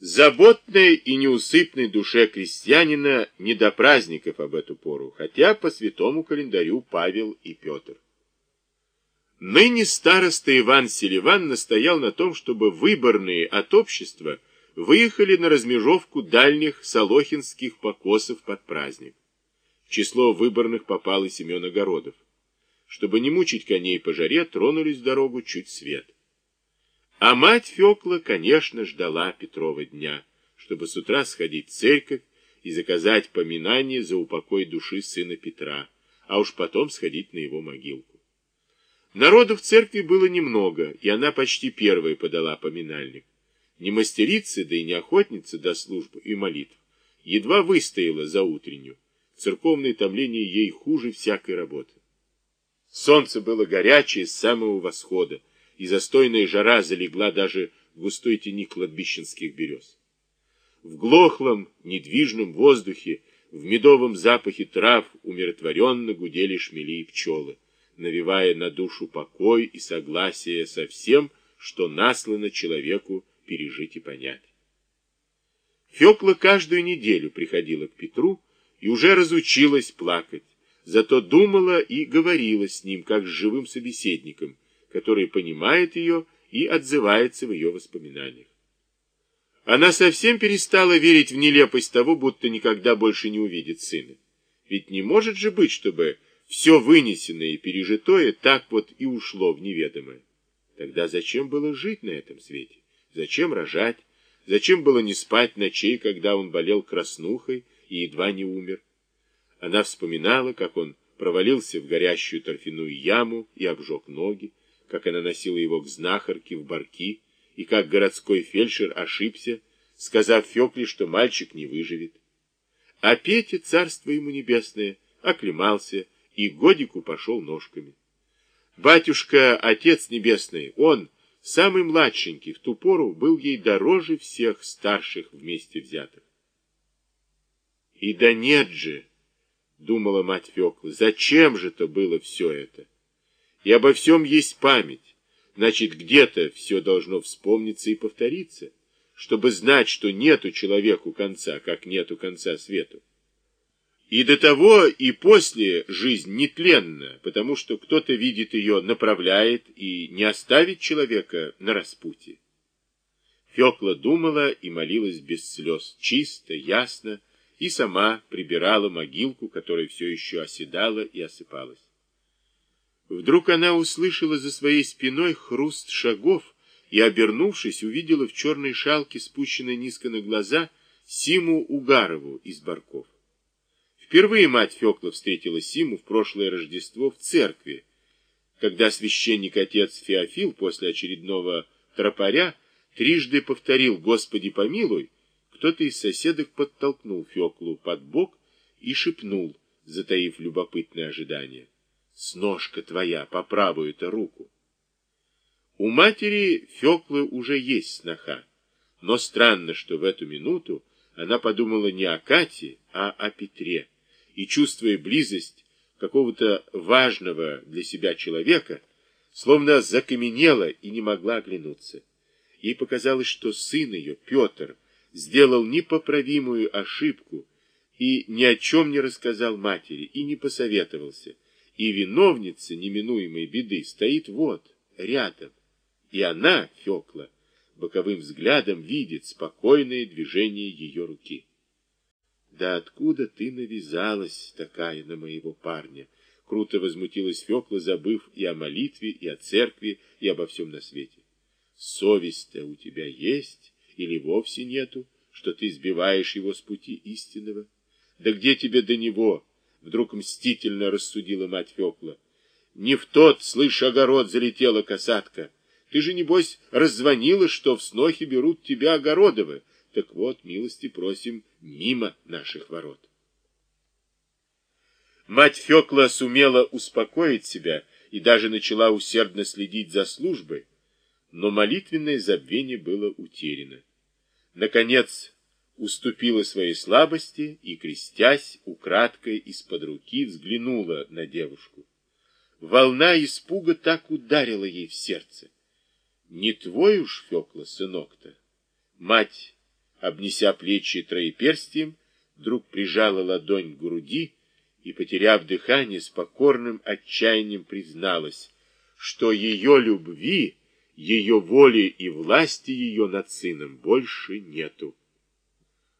Заботной и неусыпной душе крестьянина не до праздников об эту пору, хотя по святому календарю Павел и Петр. Ныне староста Иван Селиван настоял на том, чтобы выборные от общества выехали на размежовку дальних солохинских покосов под праздник. В число выборных попал и Семен Огородов. Чтобы не мучить коней по жаре, тронулись в дорогу чуть свет. А мать Фекла, конечно, ждала Петрова дня, чтобы с утра сходить в церковь и заказать поминание за упокой души сына Петра, а уж потом сходить на его могилку. Народу в церкви было немного, и она почти первая подала поминальник. Не мастерица, да и не охотница до службы и молитв. Едва выстояла за утреннюю. Церковное томление ей хуже всякой работы. Солнце было горячее с самого восхода, и застойная жара залегла даже в густой тени кладбищенских берез. В глохлом, недвижном воздухе, в медовом запахе трав умиротворенно гудели шмели и пчелы, навевая на душу покой и согласие со всем, что наслано человеку пережить и понять. Фекла каждую неделю приходила к Петру и уже разучилась плакать, зато думала и говорила с ним, как с живым собеседником, который понимает ее и отзывается в ее воспоминаниях. Она совсем перестала верить в нелепость того, будто никогда больше не увидит сына. Ведь не может же быть, чтобы все вынесенное и пережитое так вот и ушло в неведомое. Тогда зачем было жить на этом свете? Зачем рожать? Зачем было не спать ночей, когда он болел краснухой и едва не умер? Она вспоминала, как он провалился в горящую торфяную яму и обжег ноги, как она носила его к знахарке в барки, и как городской фельдшер ошибся, сказав Фекле, что мальчик не выживет. А Петя, царство ему небесное, оклемался и годику пошел ножками. Батюшка, Отец Небесный, он, самый младшенький, в ту пору был ей дороже всех старших вместе взятых. И да нет же, думала мать Феклы, зачем же то было все это? И обо всем есть память. Значит, где-то все должно вспомниться и повториться, чтобы знать, что нету человеку конца, как нету конца свету. И до того, и после жизнь нетленна, потому что кто-то видит ее, направляет и не оставит человека на распутье. Фекла думала и молилась без слез, чисто, ясно, и сама прибирала могилку, которая все еще оседала и осыпалась. Вдруг она услышала за своей спиной хруст шагов и, обернувшись, увидела в черной шалке, спущенной низко на глаза, Симу Угарову из Барков. Впервые мать Фекла встретила Симу в прошлое Рождество в церкви, когда священник-отец Феофил после очередного тропаря трижды повторил «Господи помилуй», кто-то из соседок подтолкнул Феклу под бок и шепнул, затаив любопытное ожидание сножка твоя по правую-то руку. У матери Феклы уже есть сноха, но странно, что в эту минуту она подумала не о Кате, а о Петре, и, чувствуя близость какого-то важного для себя человека, словно закаменела и не могла оглянуться. Ей показалось, что сын ее, Петр, сделал непоправимую ошибку и ни о чем не рассказал матери и не посоветовался, и виновница неминуемой беды стоит вот, рядом. И она, Фекла, боковым взглядом видит спокойное движение ее руки. Да откуда ты навязалась такая на моего парня? Круто возмутилась Фекла, забыв и о молитве, и о церкви, и обо всем на свете. Совесть-то у тебя есть или вовсе нету, что ты сбиваешь его с пути истинного? Да где тебе до него, Вдруг мстительно рассудила мать Фекла. Не в тот, слышь, огород залетела касатка. Ты же, небось, раззвонила, что в снохе берут тебя огородовы. Так вот, милости просим, мимо наших ворот. Мать Фекла сумела успокоить себя и даже начала усердно следить за службой, но молитвенное забвение было утеряно. Наконец, уступила своей слабости и, крестясь, украдкой из-под руки взглянула на девушку. Волна испуга так ударила ей в сердце. Не твой уж, Фекла, сынок-то. Мать обнеся плечи троеперстием, вдруг прижала ладонь к груди и, потеряв дыхание, с покорным отчаянием призналась, что ее любви, ее воли и власти ее над сыном больше нету.